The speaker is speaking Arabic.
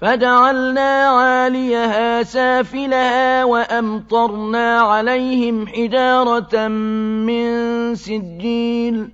فَجَعَلْنَا عَالِيَهَا سَافِلَهَا وَأَمْطَرْنَا عَلَيْهِمْ حِجَارَةً مِّن سِجِّيلٍ